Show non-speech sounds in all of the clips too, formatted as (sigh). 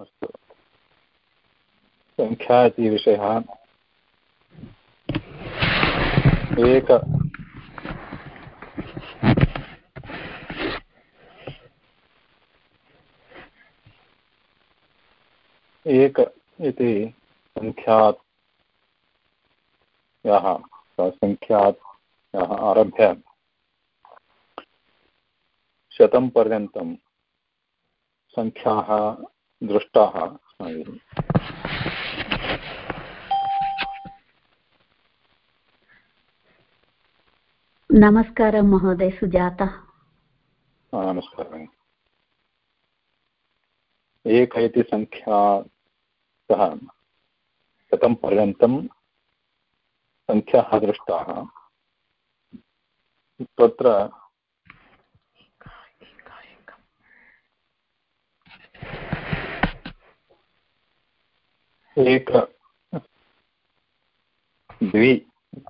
अस्तु। सङ्ख्या इति विषयः एक। एक इति सङ्ख्यात्। याः सङ्ख्यात् याः आरभ्य। शतं पर्यन्तं सङ्ख्याः दृष्टाः। नमस्कारं महोदय सुजाता। नमस्कारः। एक इति सङ्ख्या सः। शतं पर्यन्तं सङ्ख्याः दृष्टाः। तत्र एक, द्वि,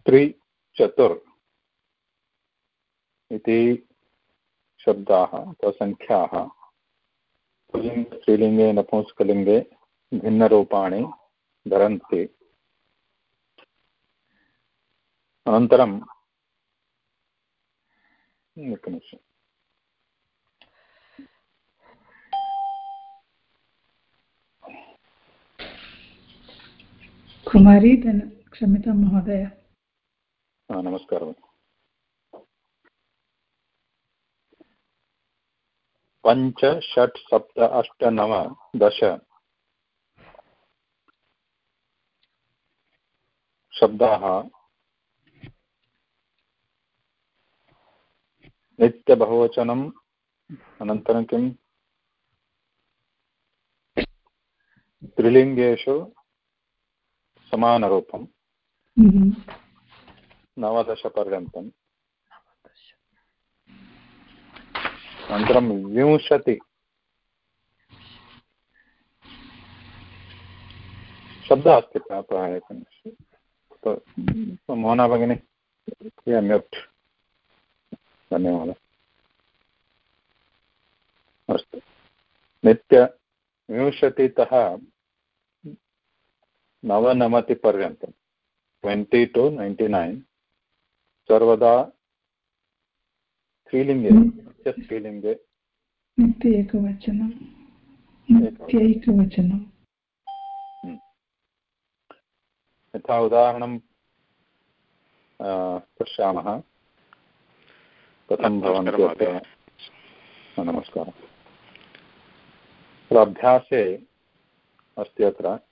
त्रि, चतुर् इति शब्दाः अथवा सङ्ख्याः पुल्लिङ्ग स्त्रीलिङ्गे, नपुंसकलिङ्गे भिन्नरूपाणि धरन्ति। अनन्तरं एकनिमिषम्। कुमारी धन क्षम्यतां महोदय। नमस्कारः पञ्च, षट्, सप्त, अष्ट, नव, दश। शब्दाः। नित्यबहुवचनम्। अनन्तरं किम्? त्रिलिङ्गेषु। समानरूपं। हम्म। नवदशपर्यन्तम् अनन्तरं विंशति। शब्दः अस्ति प्रातः मोहना भगिनी म्यूट्। धन्यवादः। अस्तु। नित्यविंशतितः नवनवतिपर्यन्तं. ट्वेण्टि टु नैन्टि नैन् सर्वदा स्त्रीलिङ्गे स्त्रीलिङ्गे नित्य एकवचनं नित्यैकवचनं. हम्म। यथा उदाहरणं पश्यामः. कथं भवन्ति नमस्कारः. अभ्यासे अस्ति अत्र.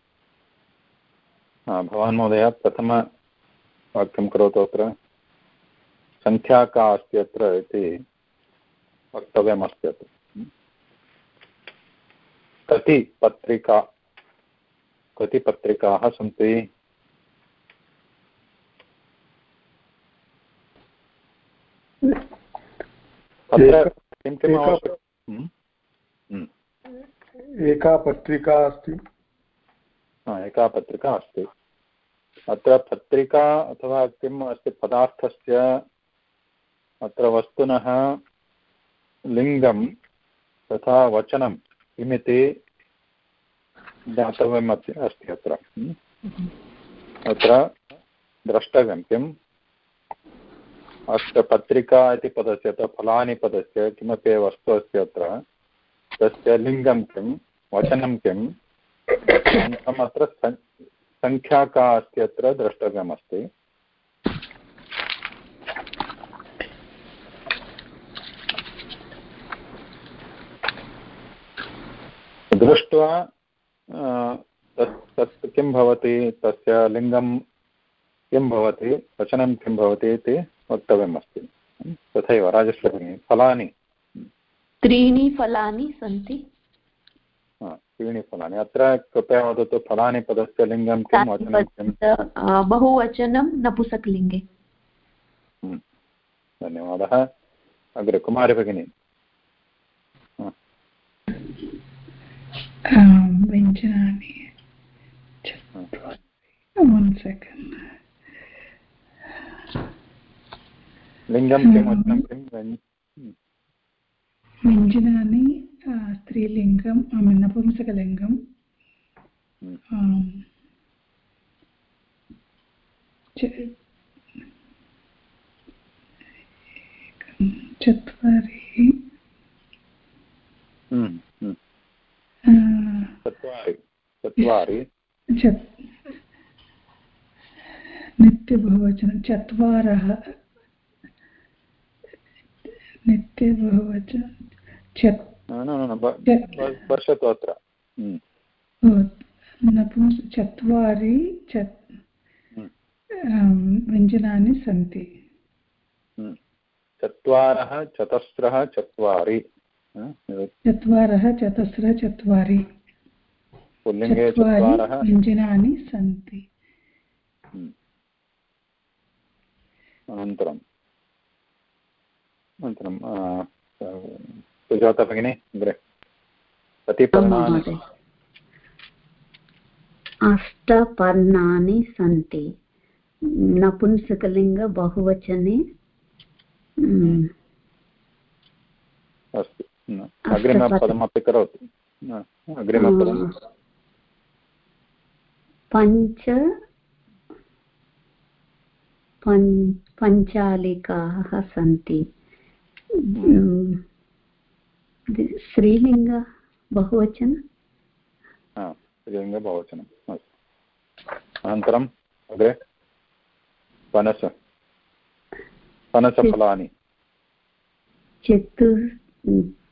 भवान् महोदय प्रथमवाक्यं करोतु अत्र। सङ्ख्या का अस्ति अत्र इति वक्तव्यमस्ति अत्र। कति पत्रिका कति पत्रिकाः सन्ति? अत्र किं किम् आवश्यकम् हम्म? हम्म। एका पत्रिका अस्ति। एका पत्रिका अस्ति। अत्र पत्रिका अथवा किम् अस्ति पदार्थस्य अत्र वस्तुनः लिङ्गं तथा वचनं किमिति ज्ञातव्यम् अस्ति अत्र। अत्र द्रष्टव्यं किम्? अत्र पत्रिका इति पदस्य अथवा फलानि पदस्य किमपि वस्तु अस्ति अत्र तस्य लिङ्गं किं वचनं किम्? (coughs) अत्र सङ्ख्या का अस्ति अत्र द्रष्टव्यमस्ति। दृष्ट्वा तत् तत् किं भवति, तस्य लिङ्गं किं भवति, वचनं किं भवति इति वक्तव्यम् अस्ति तथैव राजश्री फलानि। त्रीणि फलानि सन्ति। त्रीणि फलानि अत्र कृपया वदतु फलानि पदस्य लिङ्गं किं वचनं किं बहुवचनं नपुसकलिङ्गे। हम्म, धन्यवादः। अग्रे कुमारी भगिनी व्यञ्जनानि लिङ्गं किं वचनं किं? व्यञ्जनानि mean, नपुंसकलिङ्गं च- चत्वारि चत्वारि नित्यबहुवचनं चत्वारः नित्यबहुवचनं चत् पश्यतु अत्र नपुंस चत्वारि चत् व्यञ्जनानि सन्ति। चत्वारः चतस्रः चत्वारि चत्वारः चतस्रः चत्वारि पुल्लिङ्गे चत्वारः व्यञ्जनानि सन्ति। अनन्तरम् अनन्तरं सुजाता भगिनी अग्रे कति अष्टपर्णानि सन्ति नपुंसकलिङ्ग बहुवचने म्, अस्तु अग्रिमपदमपि करोतु अग्रिमपदं पञ्च पञ्चालिकाः सन्ति स्त्रीलिङ्ग बहुवचन हा, स्त्रीलिङ्गबहुवचनम् अस्तु अनन्तरम् अग्रे पनस पनसफलानि चतु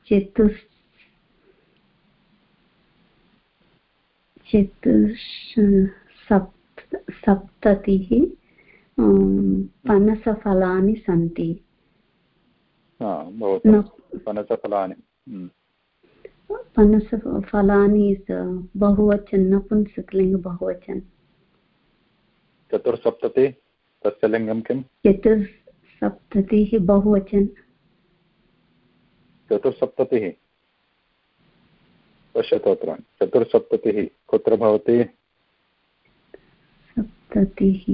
चतुस् चतुर्ष सप्त सप्ततिः अं, पनसफलानि सन्ति हा भवतु न पनसफलानि हम्म, पनसफलानि बहुवचन नपुंसकलिङ्ग बहुवचन चतुर्सप्तति तस्य लिङ्गं किं चतुस्सप्ततिः बहुवचन चतुर्सप्ततिः पश्यतु अत्र चतुर्सप्ततिः कुत्र भवति सप्ततिः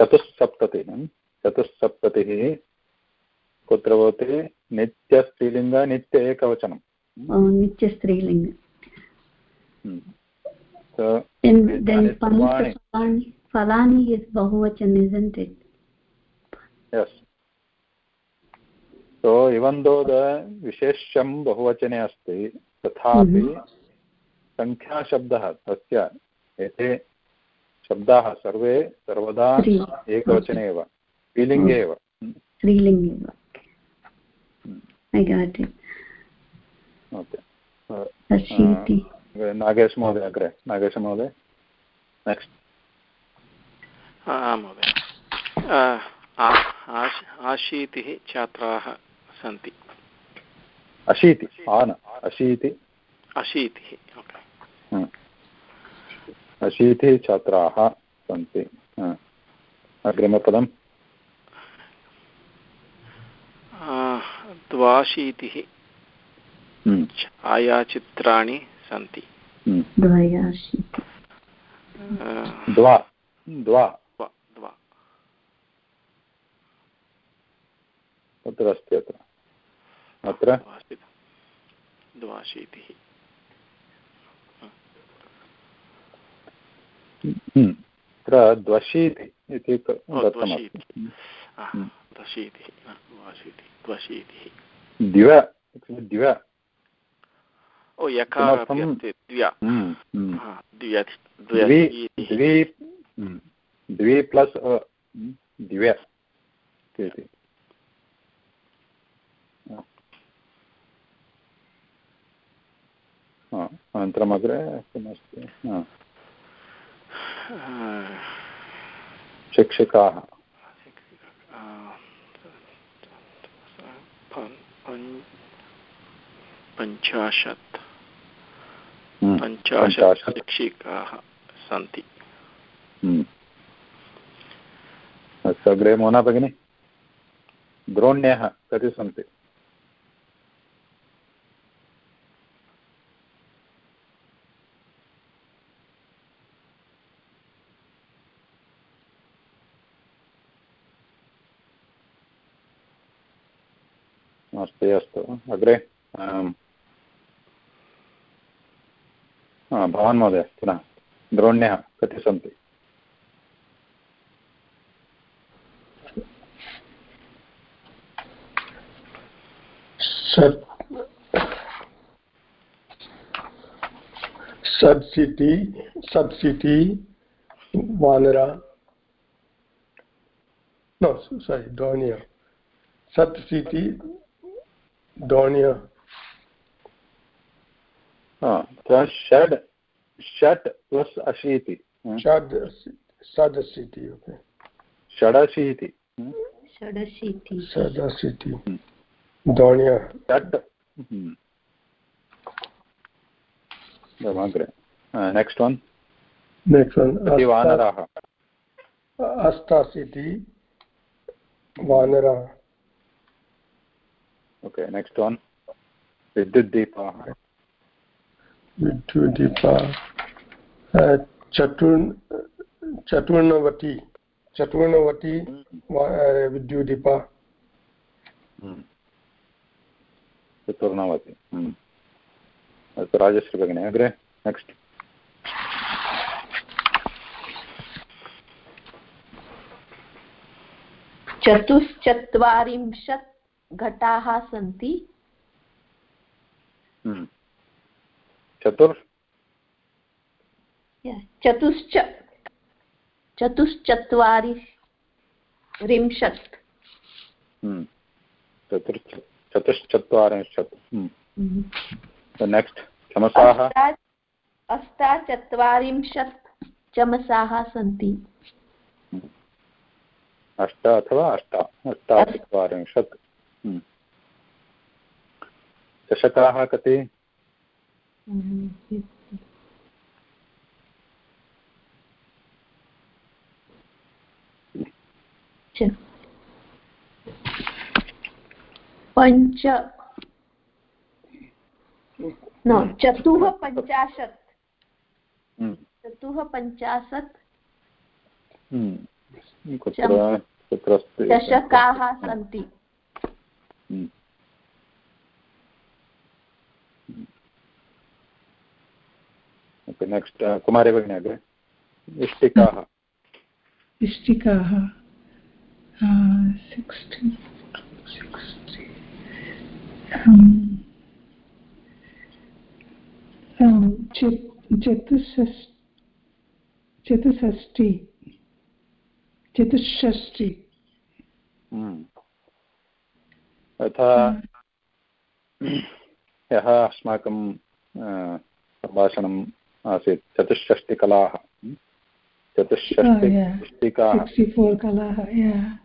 चतुस्सप्ततिः चतुस्सप्ततिः कुत्र भवति नित्यस्त्रीलिङ्ग नित्य एकवचनं नित्यस्त्रीलिङ्ग isn't it? yes so even though the विशेष्यं बहुवचने अस्ति तथापि. सङ्ख्याशब्दः तस्य एते शब्दाः सर्वे सर्वदा. एकवचने एव स्त्रीलिङ्गे एव. I got it. Okay Ashiti. Nagesh महोदय अग्रे नागेश महोदय नेक्स्ट् महोदय आ- आ- आशीतिः छात्राः सन्ति अशीति आन अशीति अशीतिः ओके. अशीतिः छात्राः सन्ति हा. अग्रिमपदं आ, द्वाशीतिः हम्म, छायाचित्राणि सन्ति। हम्म. Dvayashiti. आ, द्वा। द्वा द्वा। द्वा अस्ति अत्र। अत्र? द्वाशीतिः। हम्म. अत्र द्वशीति इति दत्तमस्ति। द्वशीतिः। ओ अस्ति द्व्या. हा, द्व्य द्वि द्व्यशीतिः द्वि. द्वि प्लस् इति अनन्तरम् अग्रे किमस्ति शिक्षिकाः पञ्चाशत् पञ्चाशत् शिक्षिकाः सन्ति. अस्तु अग्रे मोना भगिनि द्रोण्यः कति सन्ति अस्ति अस्तु अग्रे। भवान् महोदय, पुनः। द्रोण्यः, कति सन्ति? सत्सिति सत्सिति वानरा। no sorry donia sat donia. षड् षट् प्लस् अशीति षडशीति षडशीति sadasiti षट्। अग्रे नेक्स्ट् वन् one. कति वानराः अस्तासिति वानरा ओके नेक्स्ट् वन् विद्युद्दीपाः विद्युदीपा चतुर् चतुर्णवति चतुर्णवति वा- विद्युदीपा हम्म। हम्म। अस्तु राजश्री भगिनी अग्रे नेक्स्ट् चतुश्चत्वारिंशत् घटाः सन्ति। हम्म। चतुर्? चतुश्च चतुश्चत्वारिंशत्। हम्म। चतुर् चतुश्चत्वारिंशत् नेक्स्ट् चमसाः? अष्टा अष्टाचत्वारिंशत् चमसाः सन्ति। अष्ट अथवा अष्ट? अष्टाचत्वारिंशत् हम्म। चषकाः कति? च पञ्च न चतुः पञ्चाशत्। हम्म। चतुः पञ्चाशत्। हम्म। कुत्र अस्ति चषकाः सन्ति। ओके नेक्स्ट् कुमारी भगिनी अग्रे इष्टिकाः इष्टिकाः चतुष्षष्टि चतुष्षष्टि यथा ह्यः अस्माकं सम्भाषणम् आसीत् चतुष्षष्टिकलाः। हम्म। चतुष्षष्टि Oh, इष्टिकाः या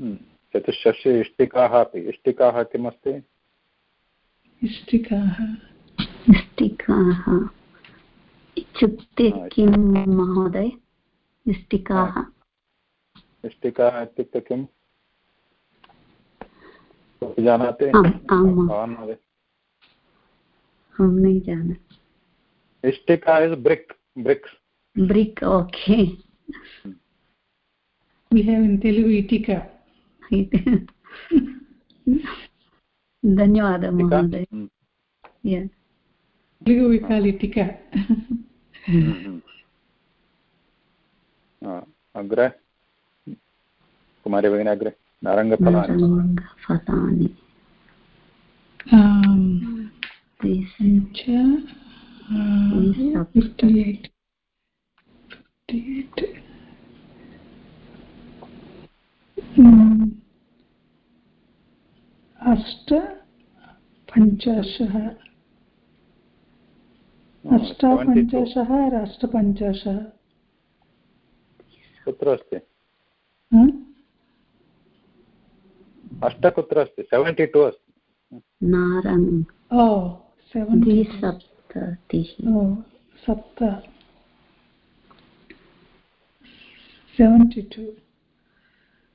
Hmm. चतुष्षष्टि इष्टिकाः अपि। इष्टिकाः किमस्ति? इष्टिकाः। इष्टिकाः। इत्युक्ते किं महोदय? इष्टिकाः। इष्टिकाः इत्युक्ते किम्? जानाति? भवान् महोदय। इष्टिका is brick bricks. Brick okay. we have in Telugu itika धन्यवादः महोदय। हम्म। हम्म। हा, अग्रे। कुमारी भगिनी अग्रे नारङ्गफलानि। नारङ्गफलानि। Um, एय्ट् अष्ट पञ्चाशः। अष्टपञ्चाशः अष्टपञ्चाशः कुत्र अस्ति? हाँ? अष्ट कुत्र अस्ति सेवेण्टि टु अस्ति। नारङ्ग ओ सेवेन् द्विसप्ततिः। सप्त। सेवेण्टि टु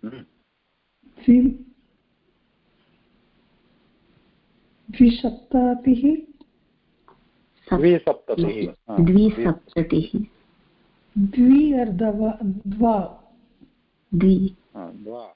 हम्म। द्विसप्ततिः। द्विसप्ततिः। द्विसप्ततिः। द्वि अर्धव द्वा। द्वि। द्वा।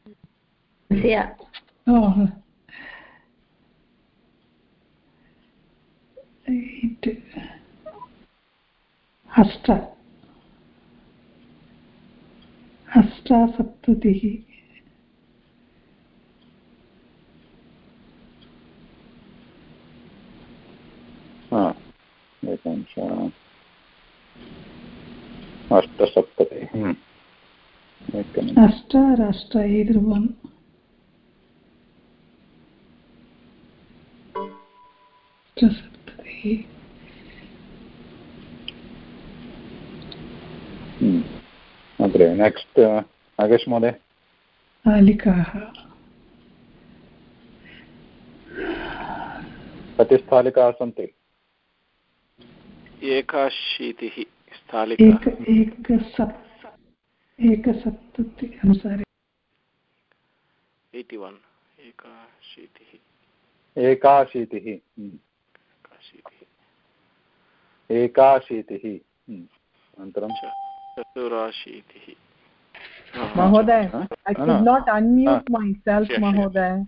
हस्त हस्तासप्ततिः अष्टसप्ततिः अष्ट राष्ट्रैर्वम् हम्म। अग्रे नेक्स्ट् नागेश महोदय स्थालिकाः कति स्थालिकाः सन्ति एकाशीतिः स्थालिका एक एकसप् एकसप्तति अनुसारे एय्टि वन् एकाशीतिः एकाशीतिः। एकाशीतिः एकाशीतिः हम्म। अनन्तरं च- चतुराशीतिः Mahoday, Huh? I No, could no. not unmute Ah. myself, Sure, sure. Mahoday.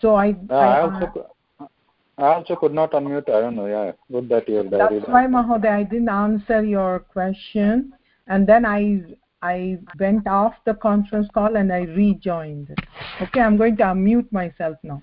So I, I I- also cou- I also could not unmute. I don't know. Yeah, good that you have diary that's why, Mahoday, I didn't answer your question. And then I, I went off the conference call and I rejoined. Okay, I'm going to unmute myself now.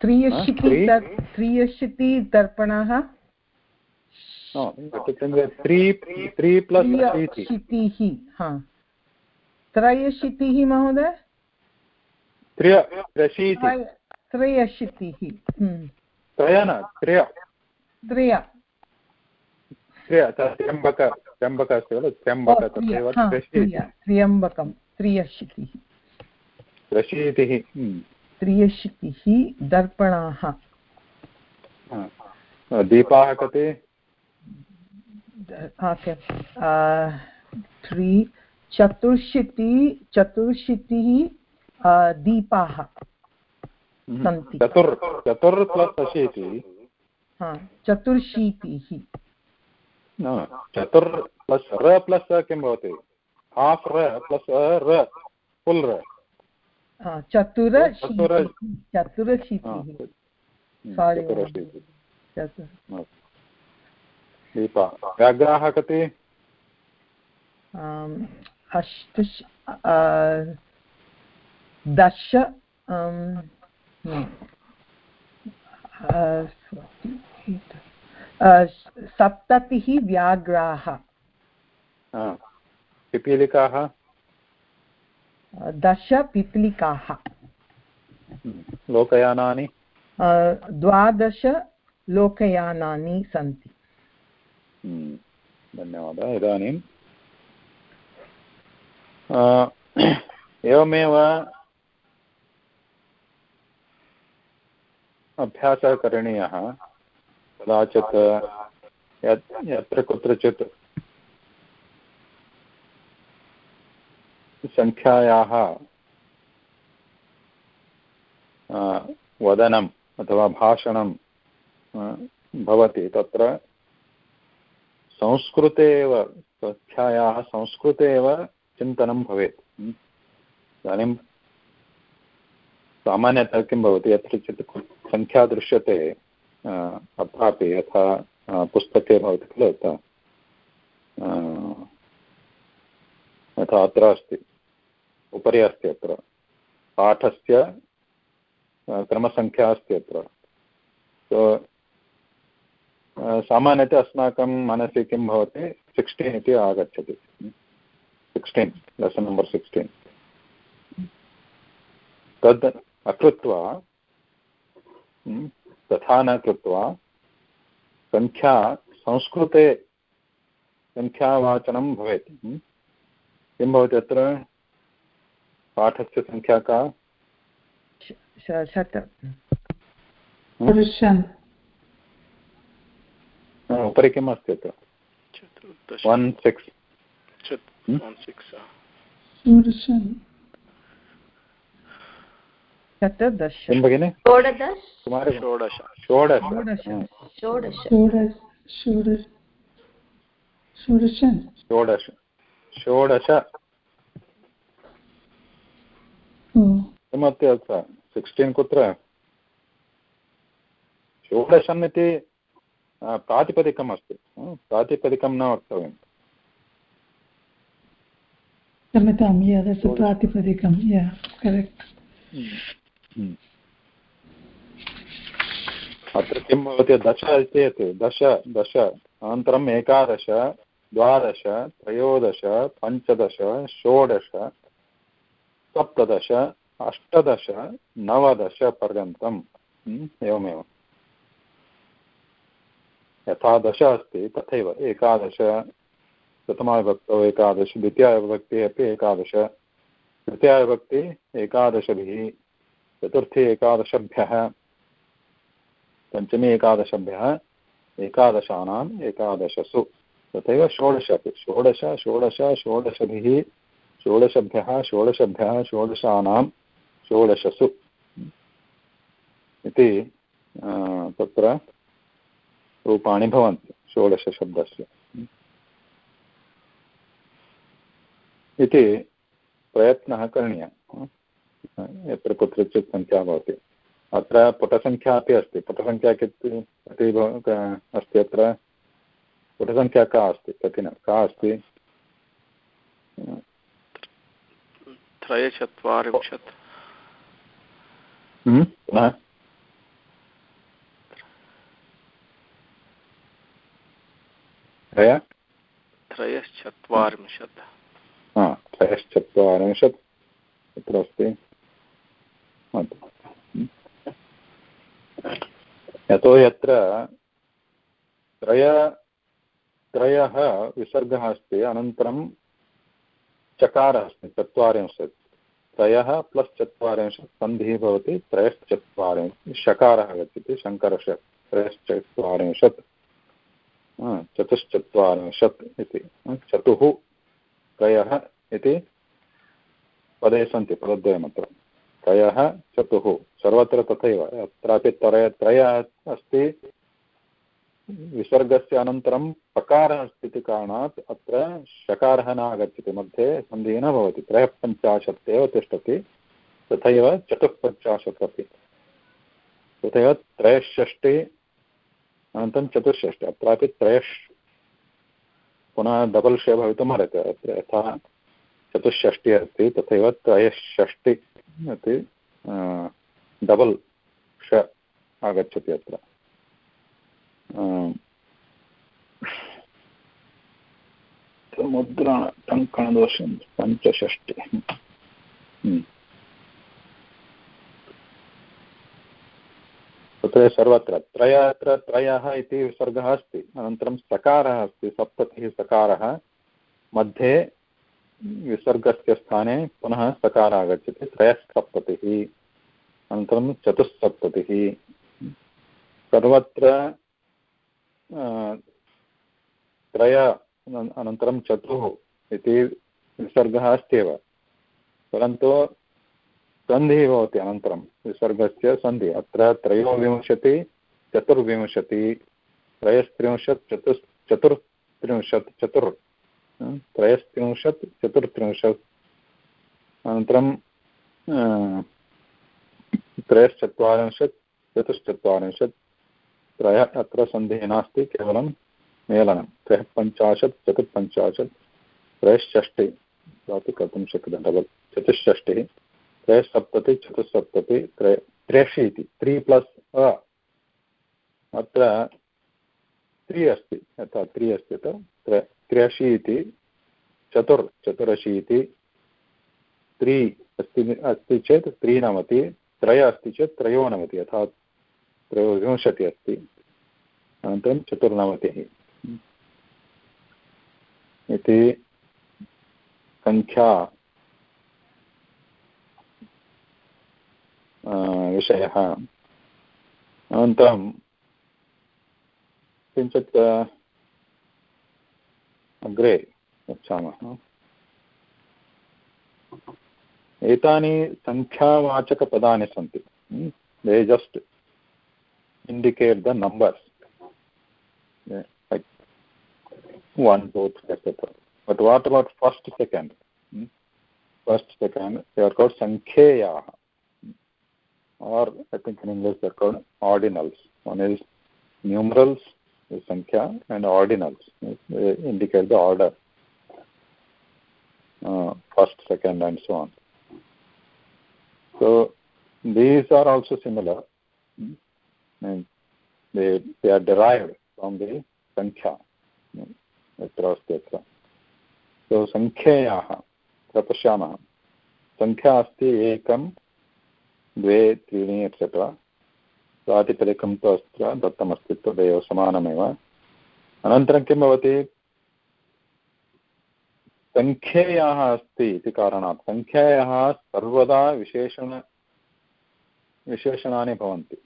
त्रियशीति त्रिशीतिदर्पणाः त्रियशीति त्रि- दर्- त्रियशीतिदर्पणाः No, त्री त्री plus अशीति। त्रियशीतिः हा। त्रयशीतिः महोदय? त्र्य त्र्यशीति। त्रय- त्रयशीतिः हम्म, त्र्यम्बक त्र्यम्बक अस्ति खलु? त्र्यम्बक तथैव हा, त्र्यम्बकं त्रियशीतिः। त्र्यशीतिः हम्म। त्रियशीतिः दर्पणाः. दीपाः कति ओके त्रि चतुर्शीति चतुर्शीतिः अ, दीपाः हम्म। सन्ति। चतुर् चतुर् प्लस् अशीति हा, चतुर्शीतिः न चतुर् प्लस् र प्लस् किं भवति हाफ् र प्लस् र फुल् र चतुरशीतिः चतुरशीतिः व्याघ्राः कति अष्ट दश सप्ततिः व्याघ्राः पिपीलिकाः दश पिपीलिकाः. लोकयानानि द्वादश लोकयानानि सन्ति हम्म. धन्यवादः इदानीं एवमेव अभ्यासः करणीयः कदाचित् यत् यत्र कुत्रचित् सङ्ख्यायाः अ, वदनम् अथवा भाषणं भवति। तत्र संस्कृते एव सङ्ख्यायाः संस्कृते एव चिन्तनं भवेत्? इदानीं सामान्यतः किं भवति? यत्रचित् सङ्ख्या दृश्यते अत्रापि यथा पुस्तके भवति खलु यथा अत्र अस्ति। उपरि अस्ति अत्र। पाठस्य क्रमसङ्ख्या अस्ति अत्र। सो सामान्यतः अस्माकं मनसि किं भवति? सिक्स्टीन् इति आगच्छति। Sixteen lesson number sixteen. तद् अकृत्वा तथा न कृत्वा सङ्ख्या संस्कृते सङ्ख्यावाचनं भवेत्। किं भवति अत्र? पाठस्य सङ्ख्या का? शत। उपरि किम् अस्ति अत्र? वन् सिक्स् किं भगिनि? षोडश। षोडश। षोडश षोडश हा, षोडश षोडश षोडश षोडशन् षोडश षोडश ओ किमस्ति अत्र सिक्स्टीन् कुत्र षोडशम् इति प्रातिपदिकम् अस्ति प्रातिपदिकं न वक्तव्यं क्षम्यतां प्रातिपदिकं करेक्ट् अत्र किं भवति दश चेत् दश दश अनन्तरम् एकादश द्वादश त्रयोदश पञ्चदश षोडश सप्तदश अष्टदश नवदश पर्यन्तं हम्म, एवमेव। यथा दश अस्ति तथैव एकादश प्रथमाविभक्तौ एकादश द्वितीयाविभक्तिः अपि एकादश तृतीयाविभक्ति एकादशभिः चतुर्थी एकादशभ्यः पञ्चमी एकादशभ्यः एकादशानाम् एकादशसु। तथैव षोडश अपि षोडश षोडश षोडशभिः षोडशभ्यः षोडशभ्यः षोडशानां षोडशसु. इति तत्र रूपाणि भवन्ति, षोडशशब्दस्य. इति प्रयत्नः करणीयः. यत्र कुत्रचित् सङ्ख्या भवति. अत्र पुटसङ्ख्या अपि अस्ति. पुटसङ्ख्या कति अस्ति अत्र? पुटसङ्ख्या का अस्ति? कति न का अस्ति? त्रयचत्वारिंशत्। पुनः त्रय त्रयश्चत्वारिंशत् हा त्रयश्चत्वारिंशत् कुत्र अस्ति। यतोहि अत्र त्रय त्रयः विसर्गः अस्ति अनन्तरं चकारः अस्ति चत्वारिंशत् त्रयः प्लस् चत्वारिंशत् सन्धिः भवति त्रयश्चत्वारिंशत् शकारः आगच्छति शङ्करश त्रयश्चत्वारिंशत् चतुश्चत्वारिंशत् इति चतुः त्रयः इति पदे सन्ति, पदद्वयमत्र। त्रयः, चतुः, सर्वत्र तथैव, अत्रापि त्रय, त्रयः अस्ति विसर्गस्य अनन्तरं पकारः अस्ति इति कारणात् अत्र शकारः न आगच्छति मध्ये सन्धिः न भवति. त्रयः पञ्चाशत् एव तिष्ठति, तथैव चतुःपञ्चाशत् अपि तथैव त्रयःषष्टि अनन्तरं चतुष्षष्टि अत्रापि त्रयश् पुनः डबल् शे भवितुम् अर्हति. अत्र यथा चतुष्षष्टिः अस्ति, तथैव त्रयःषष्टि इति डबल् ष आगच्छति अत्र. मुद्रा टङ्कणदोषं पञ्चषष्टि। तत्र सर्वत्र त्रय अत्र त्रयः इति विसर्गः अस्ति। अनन्तरं सकारः अस्ति, सप्ततिः सकारः। मध्ये विसर्गस्य स्थाने पुनः सकारः आगच्छति, त्रयःसप्ततिः। अनन्तरं चतुस्सप्ततिः सर्वत्र त्रय अन- अनन्तरं चतुः इति विसर्गः अस्त्येव। परन्तु सन्धिः भवति अनन्तरं, विसर्गस्य सन्धिः। अत्र त्रयोविंशति, चतुर्विंशति, त्रयस्त्रिंशत्, चतुस्, चतुर्त्रिंशत्, चतुर्। त्रयस्त्रिंशत्, चतुर्त्रिंशत्। अनन्तरं त्रयश्चत्वारिंशत्, चतुश्चत्वारिंशत्। त्रयः अत्र सन्धिः नास्ति, केवलं मेलनं। त्रयः पञ्चाशत् चतुःपञ्चाशत् त्रयश्षष्टिः अपि कर्तुं शक्यते, डबल्। चतुष्षष्टिः त्रयसप्तति, चतुस्सप्तति, त्रय त्र्यशीति त्रि प्लस् अत्र त्रि अस्ति, यथा त्रि अस्ति त्र त्र्यशीति चतुर् चतुरशीति त्रि अस्ति अस्ति चेत् त्रिनवति त्रय अस्ति चेत् त्रयोनवति यथा त्रयोविंशतिः अस्ति। अनन्तरं चतुर्नवतिः इति सङ्ख्या विषयः। अनन्तरं किञ्चित् अग्रे गच्छामः। एतानि सङ्ख्यावाचकपदानि सन्ति। They just indicate the numbers. Yeah, like one two three etc but what about first second? Hmm? first second they are called sankhyaah or i think in english they are called ordinals. One is numerals is sankhya and ordinals they indicate the order. Uh, first second and so on. So these are also similar and they, they are derived from the Sankhya. यत्र अस्ति अत्र सो सङ्ख्यायाः अत्र पश्यामः सङ्ख्या अस्ति एकं द्वे त्रीणि एक्सेट्रा प्रातिपदिकं तु अत्र दत्तमस्ति तदेव समानमेव अनन्तरं किं भवति सङ्ख्येयाः अस्ति इति कारणात् सङ्ख्यायाः सर्वदा विशेषण विशेषणानि भवन्ति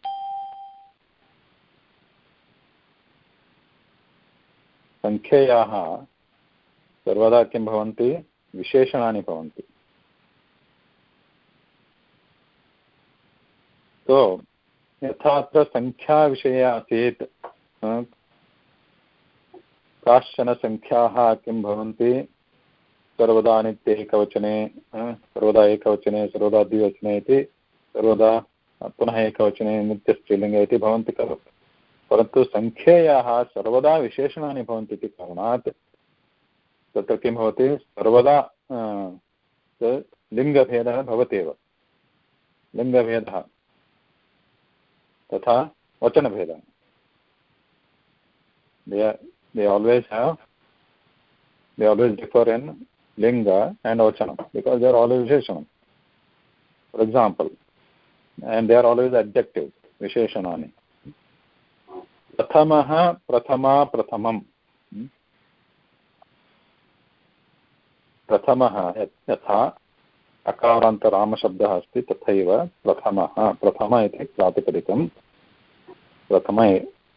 सङ्ख्ययाः सर्वदा किं भवन्ति? विशेषणानि भवन्ति। तो यथा अत्र सङ्ख्याविषये आसीत् काश्चन सङ्ख्याः किं भवन्ति? सर्वदा नित्ये एकवचने सर्वदा एकवचने, सर्वदा द्विवचने इति, सर्वदा पुनः एकवचने नित्यस्त्रीलिङ्गे इति भवन्ति खलु। परंतु संख्या सर्वदा विशेषणा बहुत कारण तमती सर्वदा लिंगभेद लिंगभेद तथा वचन भेद always have they always differ in लिंग एंड वचन बिकॉज़ दे आर ऑलवेज विशेषण। For example and they are always adjective विशेषणा प्रथमः प्रथमा प्रथमम्। प्रथमः यथा अकारान्तरामशब्दः अस्ति तथैव प्रथमः। प्रथम इति प्रातिपदिकं प्रथम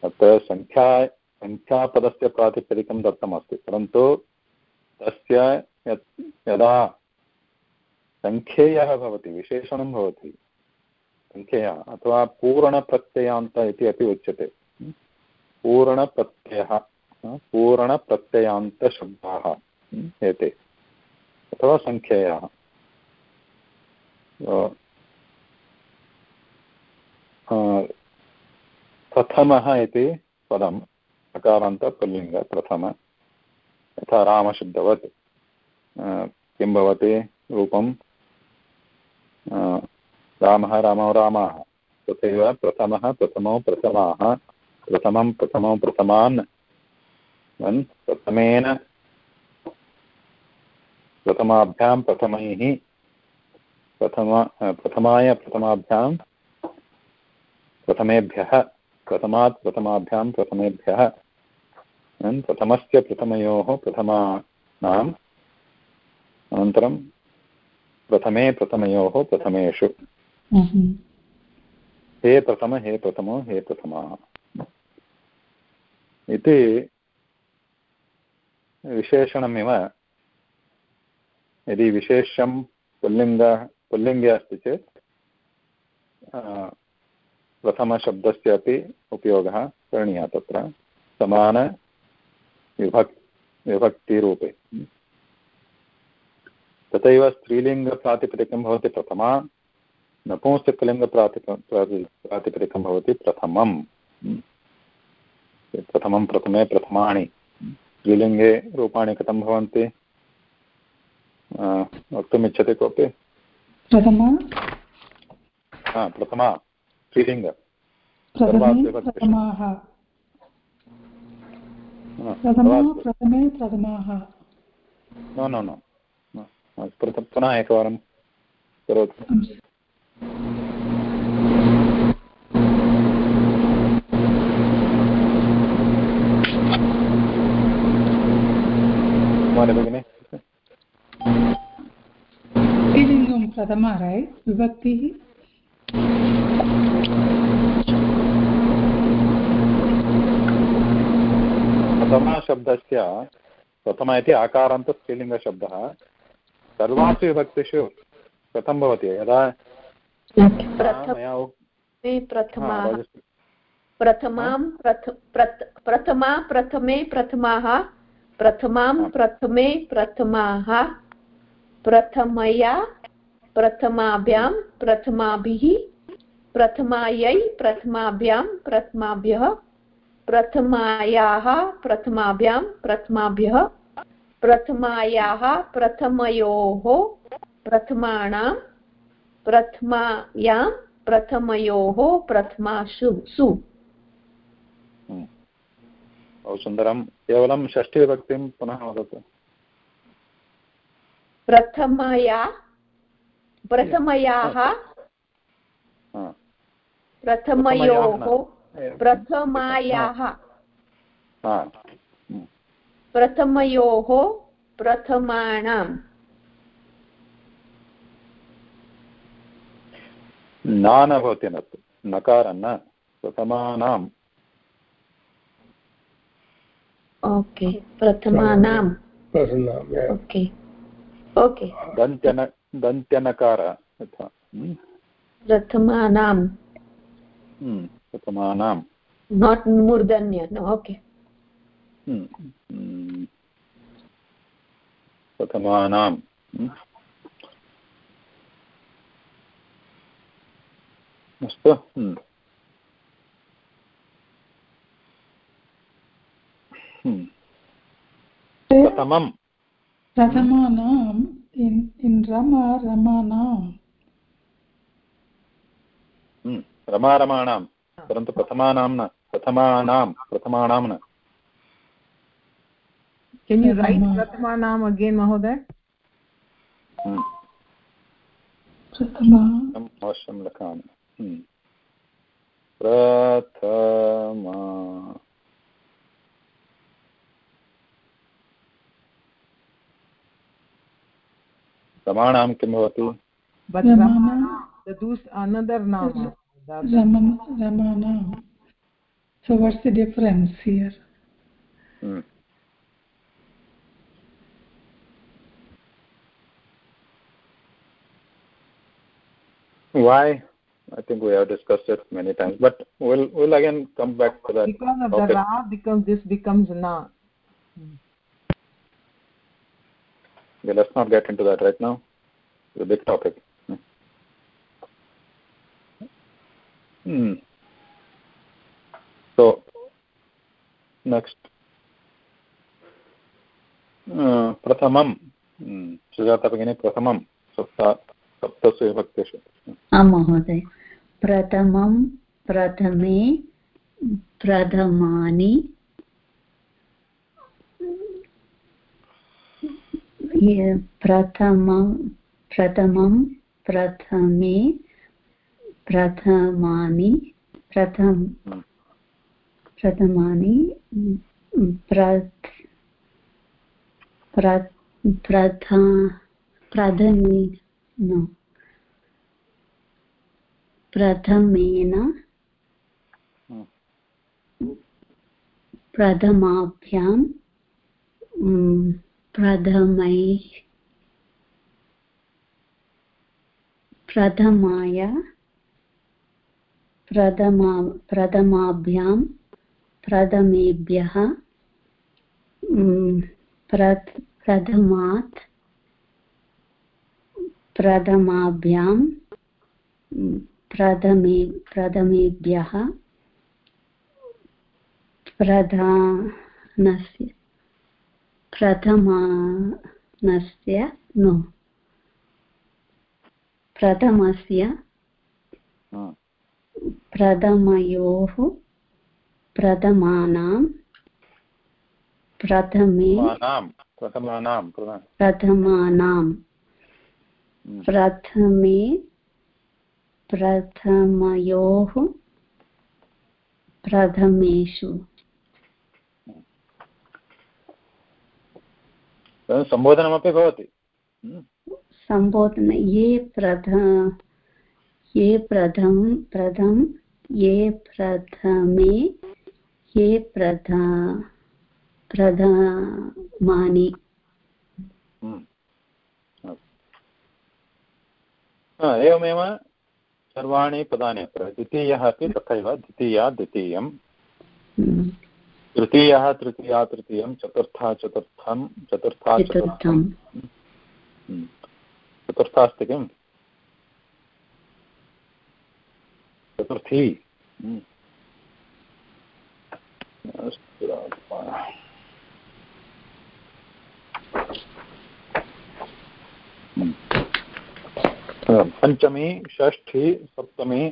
अत्र सङ्ख्या सङ्ख्यापदस्य प्रातिपदिकं दत्तमस्ति। परन्तु तस्य यदा सङ्ख्येयः भवति, विशेषणं भवति, सङ्ख्येयः अथवा पूर्णप्रत्ययान्त इति अपि उच्यते। पूर्णप्रत्ययः पूर्णप्रत्ययान्तशब्दाः एते, अथवा सङ्ख्ययाः प्रथमः इति पदम् अकारान्तपुल्लिङ्ग प्रथम, यथा रामशब्दवत् किं भवति रूपं रामः रामौ रामाः, तथैव प्रथमः प्रथमौ प्रथमाः। प्रथमं प्रथमं प्रथमान्। प्रथमेन प्रथमाभ्यां प्रथमैः प्रथम प्रथमाय प्रथमाभ्यां प्रथमेभ्यः प्रथमात् प्रथमाभ्यां प्रथमेभ्यः। प्रथमस्य प्रथमयोः प्रथमानाम्। अनन्तरं प्रथमे प्रथमयोः प्रथमेषु। हे प्रथम हे प्रथमो हे प्रथमाः। इति विशेषणमिव। यदि विशेषं पुल्लिङ्ग, पुल्लिङ्गे अस्ति चेत् प्रथमशब्दस्य अपि उपयोगः करणीयः तत्र। समानविभक् विभक्तिरूपे। तथैव स्त्रीलिङ्गप्रातिपदिकं भवति प्रथमा, नपुंसकलिङ्गप्रातिप प्रातिपदिकं भवति प्रथमं प्रथमं प्रथमे प्रथमाणि प्रथमा? प्रथमा स्त्रीलिङ्ग प्रथमे सर्वासु विभक्तिषु। हा, प्रथमा नो नो नो नो. पुनः एकवारं करोतु। कुमारी भगिनी स्त्रीलिङ्गं प्रथमा रैट् विभक्तिः प्रथमाशब्दस्य प्रथम इति आकारान्त स्त्रीलिङ्गशब्दः। सर्वासु विभक्तिषु कथं भवति? यदा प्रथमे प्रथमा प्रथमां प्रथ प्रथ- प्रथमा प्रथमे प्रथमाः प्रथमां प्रथमे प्रथमाः प्रथमया प्रथमाभ्यां प्रथमाभिः प्रथमायै प्रथमाभ्यां प्रथमाभ्यः प्रथमायाः प्रथमाभ्यां प्रथमाभ्यः प्रथमायाः प्रथमयोः प्रथमाणां प्रथमायां प्रथमयोः प्रथमासु सु। बहु सुन्दरं केवलं षष्ठीविभक्तिं पुनः वदतु। प्रथमया प्रथमयाः. प्रथमयोः प्रथमायाः हम्म. प्रथमयोः प्रथमाणां न न भवति न नकार न। प्रथमानां ओके प्रथमानां ओके ओके दन्त्यन दन्त्यनकार यथा हम्म. प्रथमानां हम्म. प्रथमानां नाट् मूर्धन्य ओके हम्म. हम्म. प्रथमानां हम्म. अस्तु प्रथमं प्रथमानाम् इन् इन् रमा रमाणाम् हम्म. रमारमाणां परन्तु प्रथमानां न। प्रथमानां प्रथमाणां न। Can you write Pratama. prathamanam again mahoday हम्म. प्रथमा अहम् अवश्यं लिखामि। हम्म. प्रथमा प्रमाणां किं भवति but Ramana. ramana the dus another nama The so what's the difference here hmm. Why? I think we have discussed it many times, but we'll we'll again come back to that. because of topic. the ra becomes this becomes na Okay, let's not get into that right now. It's a big topic. Hmm. So, next. Uh, प्रथमं Hmm. Sujata भगिनी प्रथमं सप्त सप्तसु विभक्तिषु आं महोदय प्रथमं प्रथमे प्रथमानि ये प्रथमं प्रथमं प्रथमे प्रथमानि प्रथम. प्रथमानि प्रथमेन Hmm. प्रथमाभ्यां प्रथमै प्रथमाय प्रथमा प्रथमाभ्यां प्रथमेभ्यः प्रथमात् प्रथमाभ्यां प्रथमे प्रथमेभ्यः प्रधानस्य प्रथमानस्य नो प्रथमस्य। प्रथमयोः प्रथमानां प्रथमे प्रथमानां प्रथमानां प्रथम प्रथमानां हम्म। प्रथमे प्रथमयोः प्रथमेषु सम्बोधनमपि भवति। हम्म। सम्बोधन ये प्रथ ये प्रथम प्रथम ये प्रथमे ये प्रथ प्रथमानि हम्म। एवमेव सर्वाणि पदानि अत्र। द्वितीयः अपि तथैव द्वितीया द्वितीयं हम्म, तृतीयः तृतीया तृतीयं चतुर्था चतुर्थं चतुर्था चतुर्थं चतुर्थं हम्म। अस्ति किम् चतुर्थी हम्म। हम्म। पञ्चमी षष्ठी सप्तमी।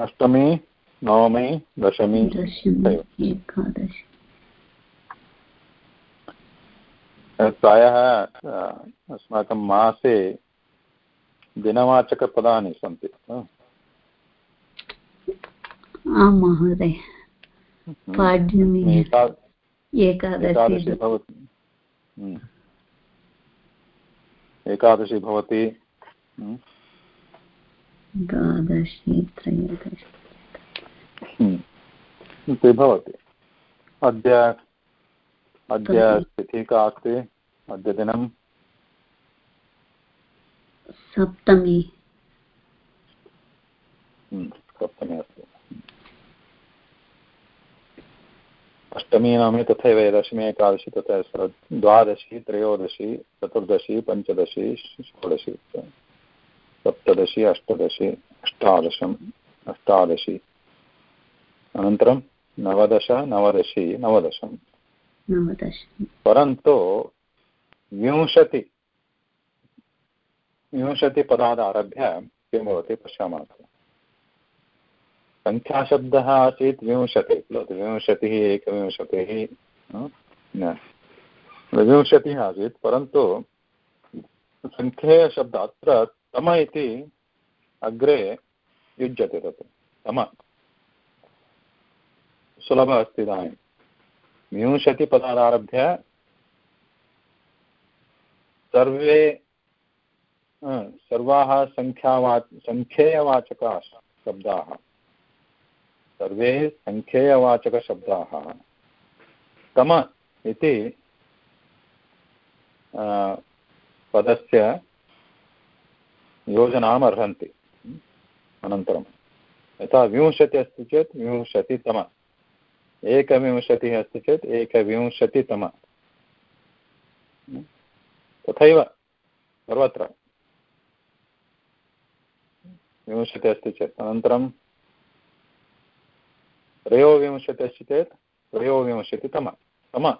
अष्टमी नवमी दशमी एकादश। प्रायः अस्माकं मासे दिनवाचकपदानि सन्ति हाँ। आं महोदय। एकादशी। एकादशी भवति। हम्म। एकादशी भवति। हम्म। द्वादशी त्रयोदशी। हम्म। इति भवति। अद्य अद्य तिथिः का अस्ति अद्य दिनं सप्तमी। हम्म, सप्तमी अस्ति। अष्टमी नवमी तथैव दशमी एकादशी तथा द्वादशी त्रयोदशी चतुर्दशी पञ्चदशी षोडशी सप्तदशी अष्टदशी अष्टादशम् अष्टादशी। अनन्तरं नवदश नवदशी नवदशम्। नवदश। परन्तु विंशति विंशतिपदात् आरभ्य किं भवति? पश्यामः सङ्ख्याशब्दः आसीत् विंशतिः। खलु विंशतिः एकविंशतिः? न। विंशतिः आसीत् परन्तु सङ्ख्येयशब्दः अत्र तम इति अग्रे युज्यते तत्। तम। सुलभः अस्ति इदानीं। विंशतिपदादारभ्य सर्वे सर्वाः सङ्ख्यावा सङ्ख्येयवाचकाः शब्दाः सर्वे सङ्ख्येयवाचकशब्दाः तम इति अ, पदस्य योजनाम् अर्हन्ति अनन्तरं। यथा विंशतिः अस्ति विंशतितम। एकविंशतिः अस्ति चेत् एकविंशतितम। तथैव सर्वत्र। विंशतिः अस्ति चेत् अनन्तरं त्रयोविंशतिः अस्ति चेत् त्रयोविंशतितम। तम।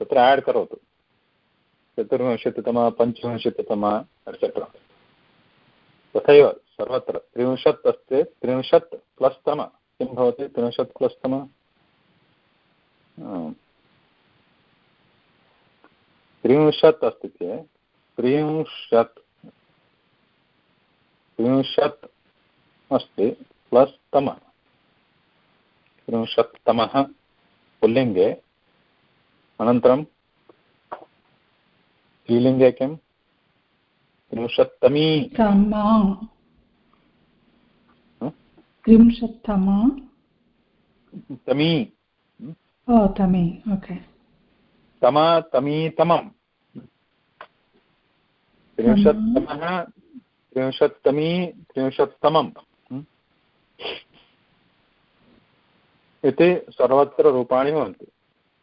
तत्र एड् करोतु। चतुर्विंशतितम, पञ्चविंशतितम एट्सेट्रा तथैव सर्वत्र। त्रिंशत् अस्ति, त्रिंशत् प्लस् तम। किं भवति? त्रिंशत् प्लस् तम। त्रिंशत् अस्ति चेत् त्रिंशत्। त्रिंशत् अस्ति प्लस् तम। त्रिंशत्तमः पुल्लिङ्गे। अनन्तरं स्त्रीलिङ्गे किं? त्रिंशत्तमी तमा? त्रिंशत्तमा तमी। ओ तमे ओके तम तमीतमम् त्रिंशत्तमः त्रिंशत्तमी त्रिंशत्तमम्? इति सर्वत्र रूपाणि भवन्ति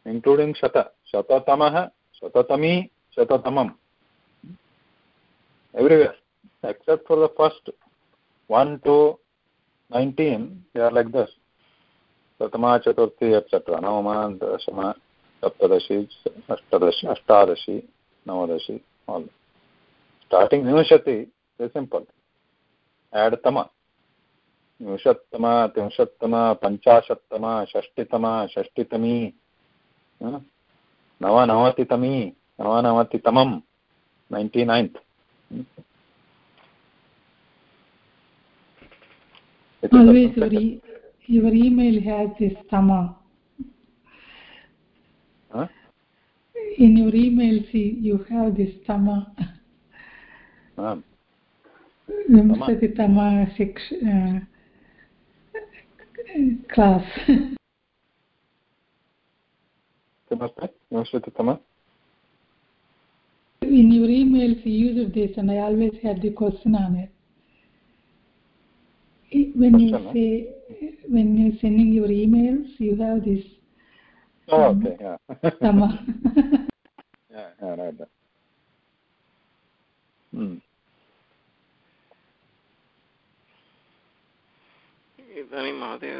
इन्क्लूडिङ्ग् शत शततमः शततमी शततमम्. Everywhere except for the first one to nineteen they are like this प्रथमा चतुर्थी एट्सेट्रा नवम दशम सप्तदशी अष्टदश अष्टादशी नवदशी आल् स्टार्टिङ्ग् विंशति सिम्पल् एड् तम विंशत्तम त्रिंशत्तम पञ्चाशत्तम षष्टितम षष्टितमी नवनवतितमी नवनवतितमं ninety ninth Always your, e your email has this tama. Huh? In your email, see, you have this tama. आम् विंशतितम शिक्ष क्लास् किमस्ति विंशतितम In your emails, you used this, and I always had the question on it. When you Question, huh? say, when you're sending your emails, you have this Oh, um, okay, yeah. tama. yeah, yeah, right. Hmm. इदानीं महोदय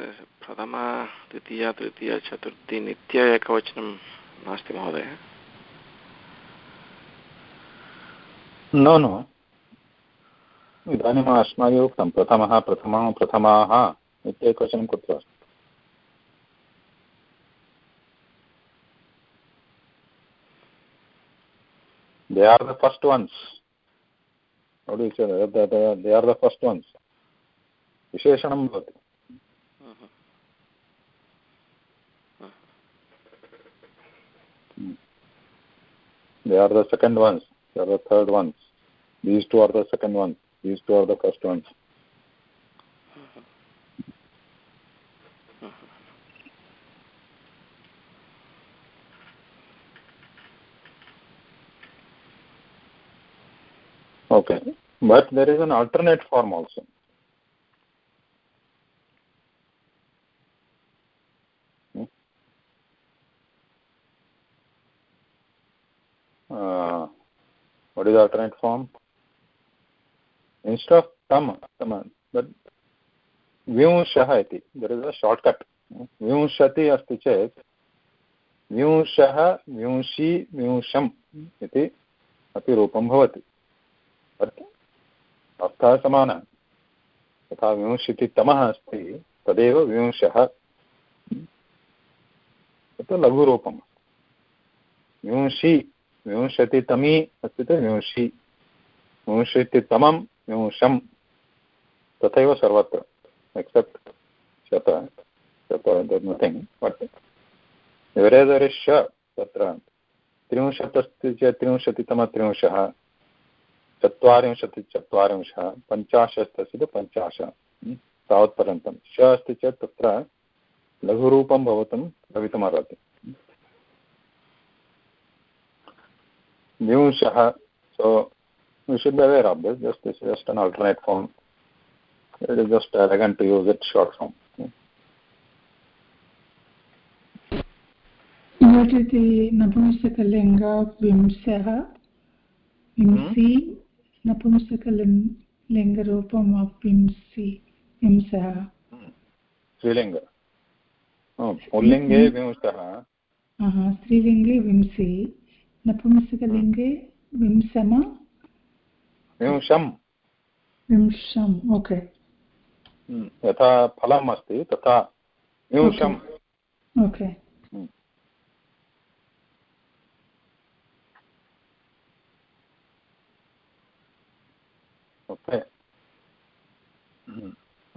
प्रथमा द्वितीया तृतीया चतुर्थी नित्य एकवचनं नास्ति महोदय no no इदानीम् अस्माभिः उक्तं प्रथमः प्रथमा प्रथमाः इत्येकवचनं कुत्र अस्ति they are the first ones what do you say they, they, they are the first ones विशेषणं भवति they are the second ones they are the third ones these two are the second ones these two are the first ones Okay but there is an alternate form also Hmm. uh, what is the alternate form instead of tam tam but विंशः इति there is a shortcut विंशति अस्ति चेत् विंशः विंशि विंशम् इति अपि रूपं भवति अर्थः समानः। यथा विंशतितमः अस्ति, तदेव विंशः तत् लघुरूपम्। विंशि विंशतितमी अस्ति चेत् विंशि विंशतितमं विंशं तथैव सर्वत्र, एक्सेप्ट् शत शत बट् विरेदरिश्च तत्र। त्रिंशत् अस्ति चेत् त्रिंशतितमत्रिंशः चत्वारिंशत् चत्वारिंशः पञ्चाशत् अस्ति हम्म, चेत् पञ्चाश तावत्पर्यन्तं श अस्ति चेत् तत्र लघुरूपं भवतं भवितुमर्हति विंशः so we should aware of this just this just an alternate form it is just अलेगन् to use it short form नपुंसकलिङ्गः विंशः विंसि Rupam of Vimsi Vimsaha. स्त्रीलिङ्ग पुल्लिङ्गे स्त्रीलिङ्गे विंसि नपुंसकलिङ्गे विंसम विंशं विंशम् ओके यथा फलम् अस्ति तथा विंशम् ओके ओके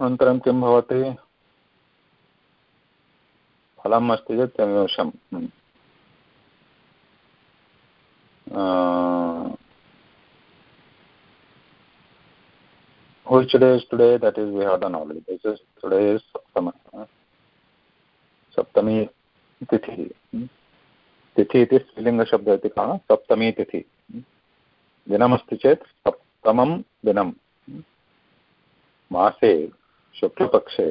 अनन्तरं किं भवति? फलम् अस्ति चेत् विंशम् which day is today that is we have done already. This is, today is saptama सप्तमी तिथि तिथि इति स्त्रीलिङ्गशब्दः इति कारणं सप्तमी तिथि दिनमस्ति चेत् सप्तमं दिनं मासे शुक्लपक्षे,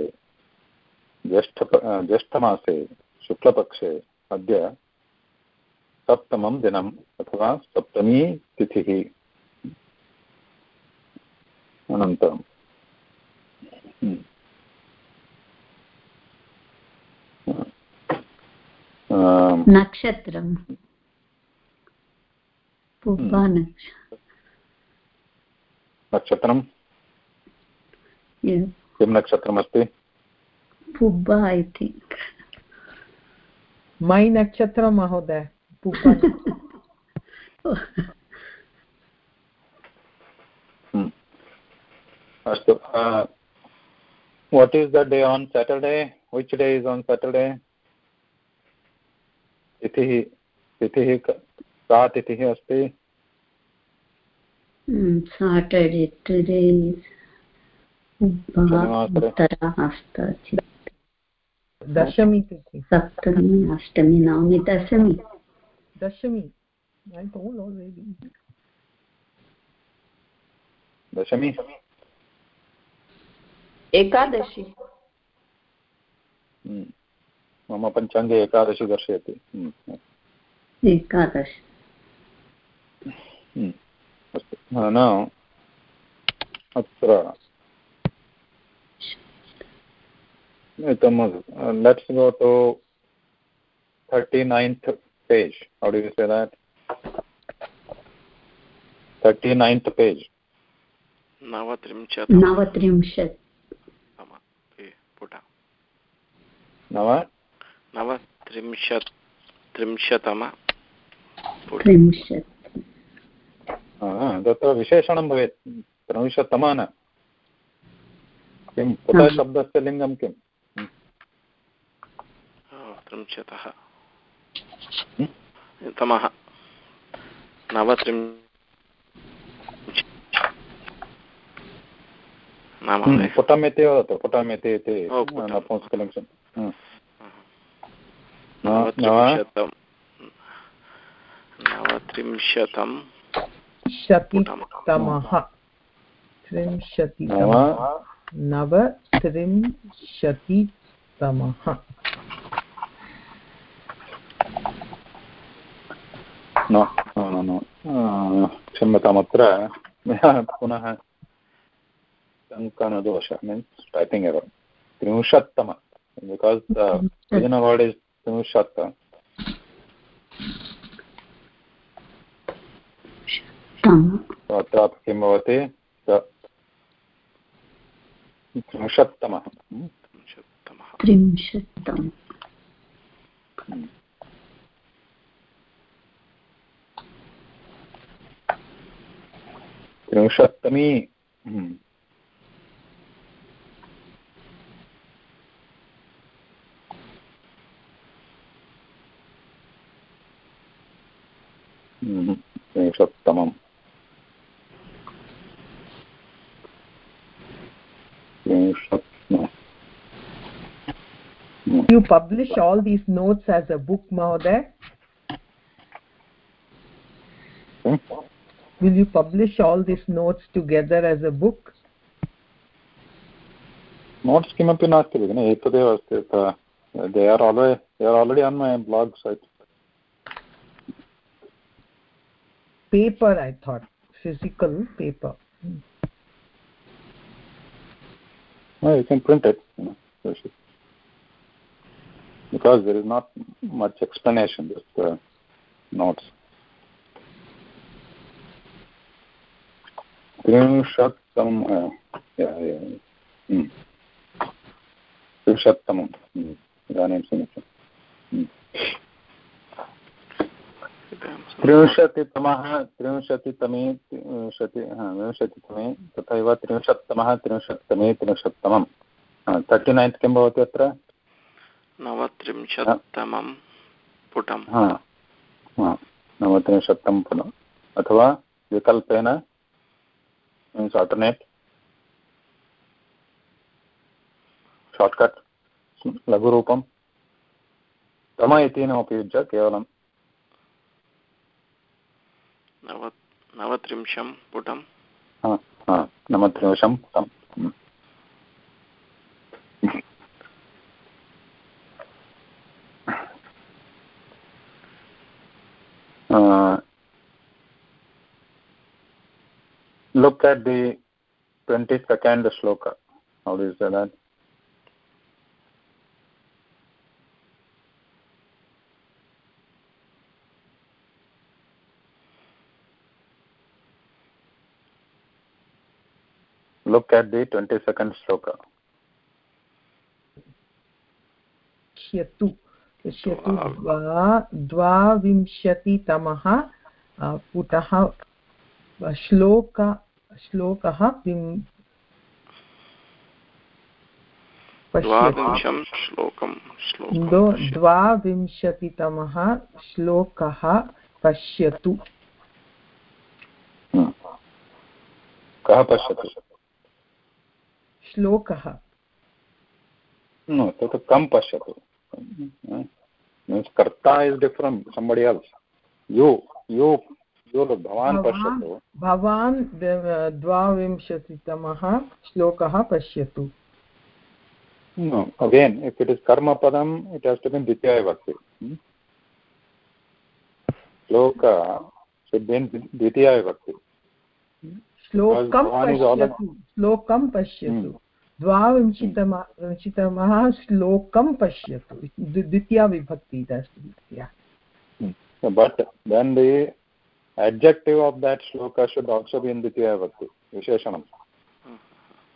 ज्येष्ठ ज्येष्ठमासे शुक्लपक्षे अद्य सप्तमं दिनम् अथवा सप्तमी तिथिः अनन्तरं नक्षत्रं नक्षत्रं. किं नक्षत्रमस्ति? I think. मै नक्षत्रं महोदय. (laughs) Hmm. अस्तु what is the day on Saturday which day is on Saturday तिथिः तिथिः क- तिथिः अस्ति? Saturday, today is दशमी सप्तमी अष्टमी नवमी दशमी दशमी दशमी एकादशी मम पञ्चाङ्गे एकादशी दर्शयति एकादशी अस्तु न। अत्र let's go to thirty ninth page how do you say ninth page नवत्रिंशत्. पुट। नव? नवत्रिंशत् पुट। Trimshat. तत्र विशेषणं भवेत्। त्रिंशत्तम न किं? कुतः शब्दस्य लिङ्गं किम् त्रिंशतः? तमः नवत्रिं पुटम् इति वदतु पुटम्। इति नपुंसकलिङ्गं नवत्रिंशतं नवत्रिंशतं शतितमः त्रिंशतितमः। नव नवत्रिंशतितमः न न न न आ, क्षम्यतामत्र मया पुनः टङ्कनदोषः मीन्स् टैपिङ्ग् एव त्रिंशत्तम बिकास् द वर्ड् इस् त्रिंशत्. अत्रापि किं भवति त्रिंशत्तमः। त्रिंशत्तमः। त्रिंशत्तमी। हम्म। हम्म, त्रिंशत्तमम्। You publish all these notes as a book, Mahoday? Will you publish all these notes together as a book? Notes किमपि नास्ति भगिनि एतदेव अस्ति they are always they are already on my blog site Paper, I thought. Physical paper. you can print it you know, that's it. because there is not much explanation just the notes त्रिंशत्तम त्रिंशत्तमम् इदानीं समीचीनं त्रिंशतितमः त्रिंशतितमे त्रिंशति हा, विंशतितमे तथैव त्रिंशत्तमः त्रिंशत्तमे त्रिंशत्तमं thirty ninth किं भवति अत्र? नवत्रिंशत्तमं पुटं हा हा नवत्रिंशत्तं पुनः अथवा विकल्पेन मीन्स् आल्टर्नेट् शार्ट्कट् लघुरूपं तम इति न उपयुज्य केवलं नव नवत्रिंशं पुटं हा हा नवत्रिंशं तं हम्म। Uh, look at the 22nd shloka. How do you say that? Look at the 22nd shloka पश्यतु पश्यतु द्वाविंशतितमः पुटः श्लोक श्लोकः द्वाविंशतितमः श्लोकः पश्यतु। कः पश्यतु श्लोकः। तत् कं पश्यतु? कर्ता इस् डिफ्रेण्ट् सम्बडि एल्स् यो यो यो भवान् पश्यतु। भवान् द्वाविंशतितमः श्लोकः पश्यतु। अगेन् इफ् इट् इस् कर्मपदम् इट् हेस् टु बिन् द्वितीयविभक्ति। hmm? श्लोक द्वितीयविभक्ति। श्लोकं पश्यतु hmm. द्वाविंशतमः विंशतमः श्लोकं पश्यतु द्वितीया विभक्ति द्वितीया adjective of that shloka should also be in dvitiya vibhakti visheshanam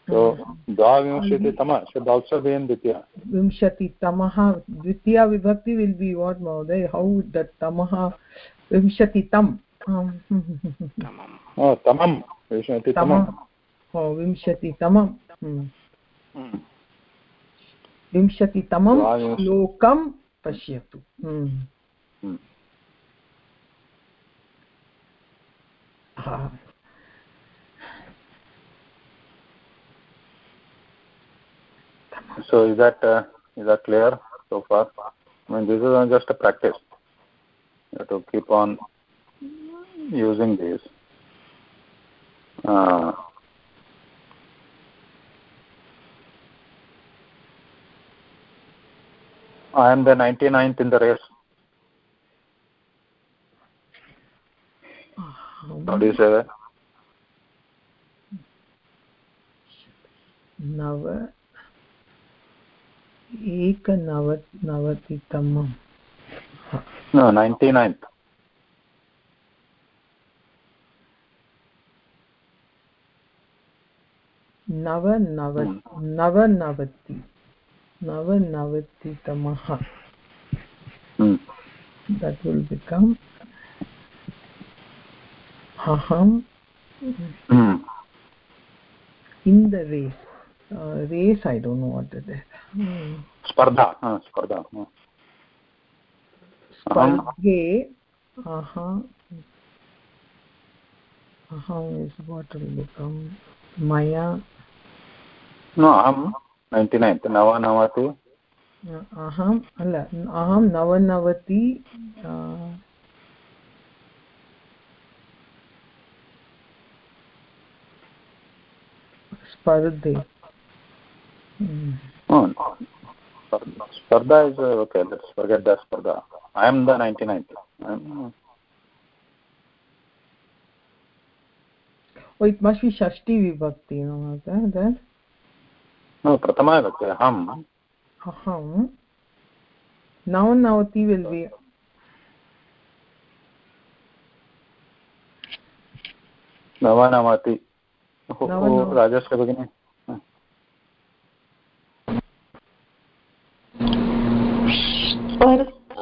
so dvavimshatitama should also be in dvitiya विंशतितमः द्वितीया विभक्ति विल् बि वाट् महोदय हौ दट् तमः विंशतितम् आम्. तमम् oh tamam vishatitamam तमः ओ विंशतितमं हम्म. Hmm. विंशतितमं द्वाविंश- श्लोकं पश्यतु हम्म. Hmm. हा. So is that uh, is that clear so far? I mean, this is uh, just a practice. You have to keep on using these. Uh, I am the 99th in the race. How do you say that? नव एकनव नवतितमं No, 99th. नवनव नवनवति नवनवतितमः Hmm. that will become aham Hmm. in the race uh, race i don't know what it is hmm. Spardha. Uh, spardha. Uh. स्पर्धे aha aham is what will become maya No, aham 99th. Navanavati. अहम् अल अहं नवनवति अ, स्पर्धे Hmm. Oh, is uh, okay. Let's forget that Spardha. I am the 99th. I'm, Oh, it must be Shashti Vibhakti, you know, that, that. No, Prathama Vibhakti. Aham. Aham. Navanavati will be नवनवति राजस्य भगिनी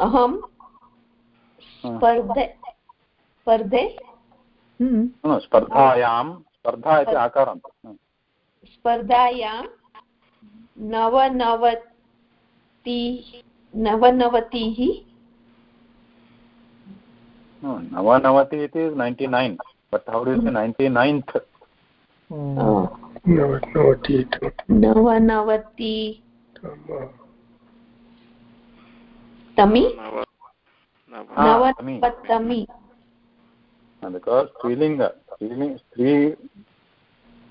अहं स्पर्धे स्पर्धे hmm. no, स्पर्धायां स्पर्धा इति स्पर्धायां नवनवति नवनवतिः? नवनवति इति ninety nine but how do ninety ninth. नव- नवति नवनवति तमि। नवनवतमि। बिकास् स्त्रीलिङ्ग स्त्री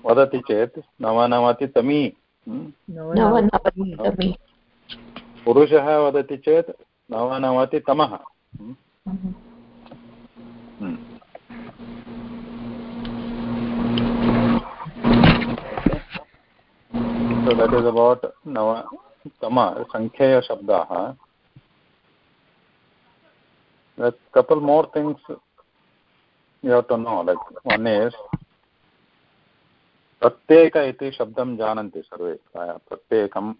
वदति चेत्? नवनवतितमि पुरुषः वदति चेत् नवनवतितमः that is about नवतमसङ्ख्येयशब्दाः couple more things you have to know like one is प्रत्येक इति शब्दं जानन्ति सर्वे प्रायः प्रत्येकं।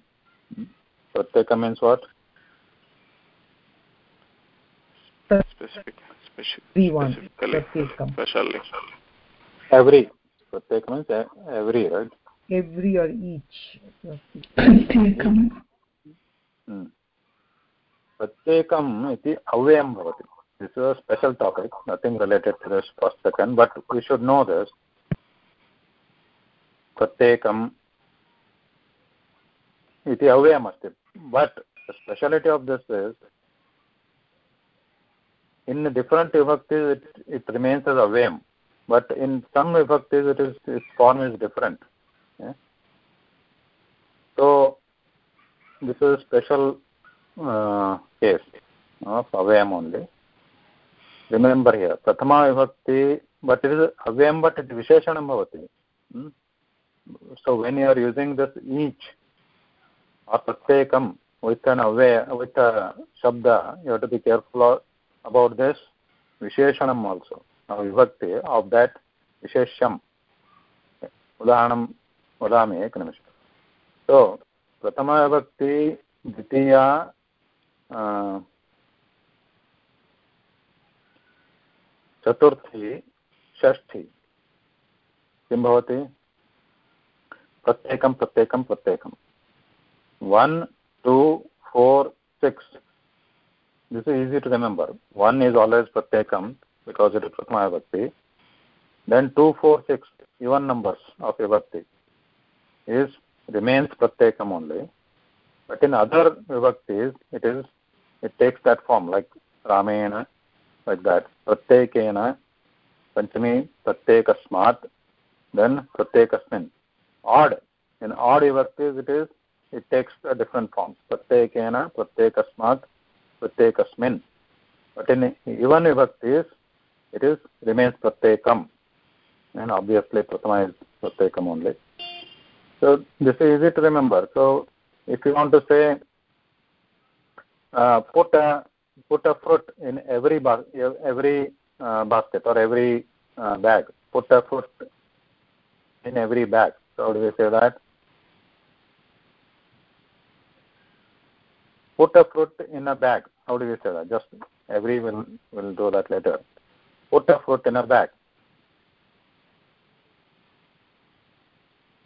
प्रत्येकं मीन्स् वाट् एव्री प्रत्येक। Means every right every or each. प्रत्येकम् प्रत्येकम् इति अव्ययं भवति। This is a special topic nothing related to this first second but we should know this प्रत्येकम् इति अवयमस्ति but speciality of this is in different विभक्तिस् it it remains as अवयम् but in some विभक्तिस् it is it form is different so this is special case of अवयम् only remember here प्रथमा विभक्ति but it is अवयं but it विशेषणं भवति. So when you are using this each or pratyekam with an avyam with a shabda you have to be careful about this visheshanam also now vibhakti of that vishesham उदाहरणं वदामि एकनिमिषं सो प्रथमविभक्ति द्वितीया चतुर्थी षष्ठी किं भवति प्रत्येकं प्रत्येकं प्रत्येकं one two four six this is easy to remember one is always pratyekam because it is prathama vibhakti then 2 4 6 even numbers of vibhakti is remains pratyekam only but in other vibhaktis it is it takes that form like ramena like that pratyekena panchami pratyekasmat then pratyekasmin odd. In odd vibhaktis it is it takes a different form. Pratyekena pratyekasmat pratyekasmin but in even vibhaktis it is remains pratyekam. And obviously prathama is pratyekam only. So this is easy to remember. So if you want to say uh, put a put a fruit in every every uh, basket or every uh, bag. Put a fruit in every bag how do we say that put a fruit in a bag how do we say that just every will will do that later put a fruit in a bag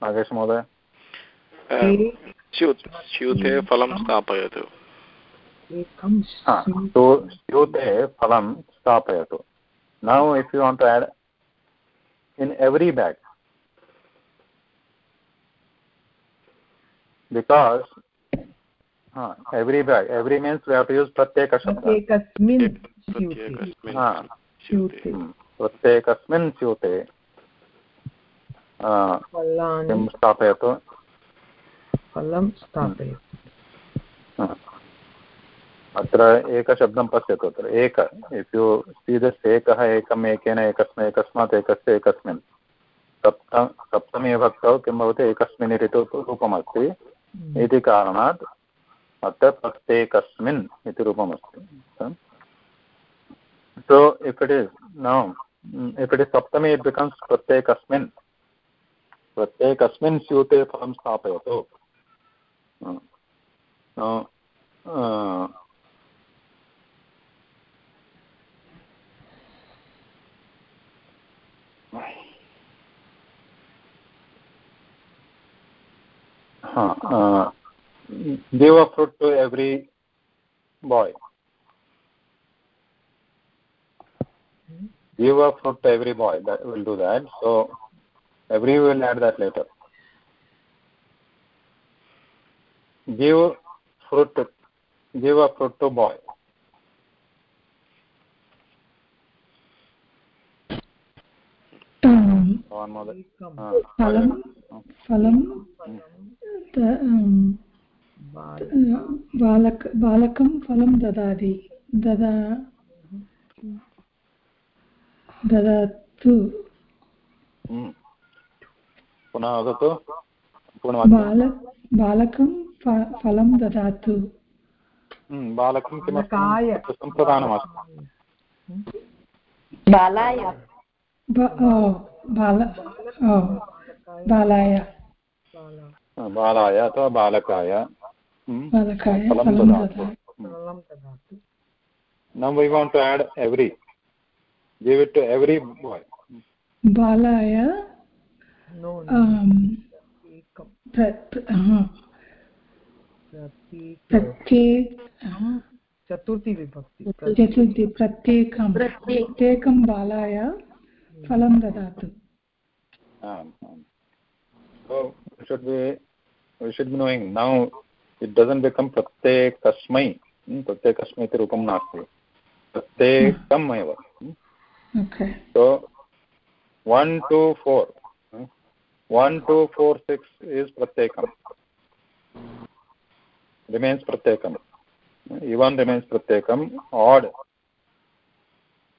Nagesh महोदय स्यूते फलं स्थापयतु तो स्यूते फलं स्थापयतु now if you want to add in every bag because uh, every bag every means we have to use pratyeka shabda हा। किं स्थापयतु? फलं स्थापयतु। अत्र एकशब्दं पश्यतु अत्र। एक इफ् यु सी दिस् एकः एकम् एकेन एकस्मिन् एकस्मात् एकस्य एकस्मिन्। सप्त सप्तमी विभक्तौ किं भवति? एकस्मिन् इति रूपमस्ति। इति कारणात् अत्र प्रत्येकस्मिन् इति रूपमस्ति it is now if it is saptami it becomes pratyekasmin pratyekasmin syute phalam स्थापयतु uh, uh, give a fruit to every boy. give a fruit to every boy that will do that. So every will add that later. Give fruit give a fruit to boy फलं फलं बालक बालकं फलं ददाति ददा ददातु. पुनः वदतु पुनः बालकं फलं ददातु बालकं किमर्थं सम्प्रदानमस्ति बालाय बाल बालाय। बालाय अथवा बालकाय? बालकाय फलं ददातु। now we want to add every. Give it to every boy. बालाय नो um, एकं प्र- प्र- हा, प्रत्येक चतुर्थी विभक्ति। चतुर्थी प्रत्येकं प्रत्येकं बालाय। फलं ददातु। प्रत्येकस्मै प्रत्येकस्मै इति रूपं नास्ति। प्रत्येकम् एव so one two four one two four six is प्रत्येकं रिमेन्स् प्रत्येकम्। इवन् रिमेन्स् प्रत्येकम्. आड्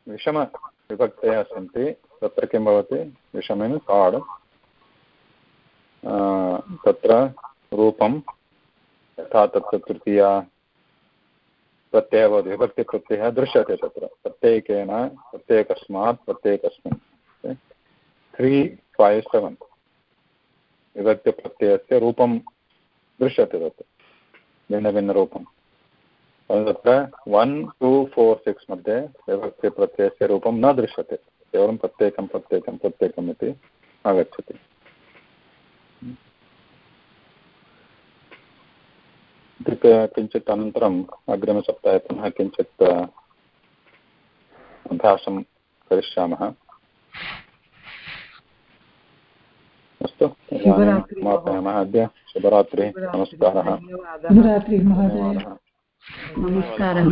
विषमविभक्तयः सन्ति। तत्र किं भवति? विषम मीन्स् आड् तत्र रूपं, यथा तत्र तृतीया, प्रत्ययः भवति, विभक्तिप्रत्ययः दृश्यते तत्र। प्रत्येकेन, प्रत्येकस्मात्, प्रत्येकस्मिन्। त्री फैव् सेवेन् विभक्तिप्रत्ययस्य रूपं दृश्यते तत्र। भिन्नभिन्नरूपं तत्र वन् टु फोर् सिक्स् मध्ये विभक्तिप्रत्ययस्य रूपं न दृश्यते। केवलं प्रत्येकं प्रत्येकं प्रत्येकम् इति आगच्छति। किञ्चित् अनन्तरम् अग्रिमसप्ताहे पुनः किञ्चित् अभ्यासं करिष्यामः। अस्तु समापयामः अद्य। शुभरात्रिः नमस्कारः। नमस्कारः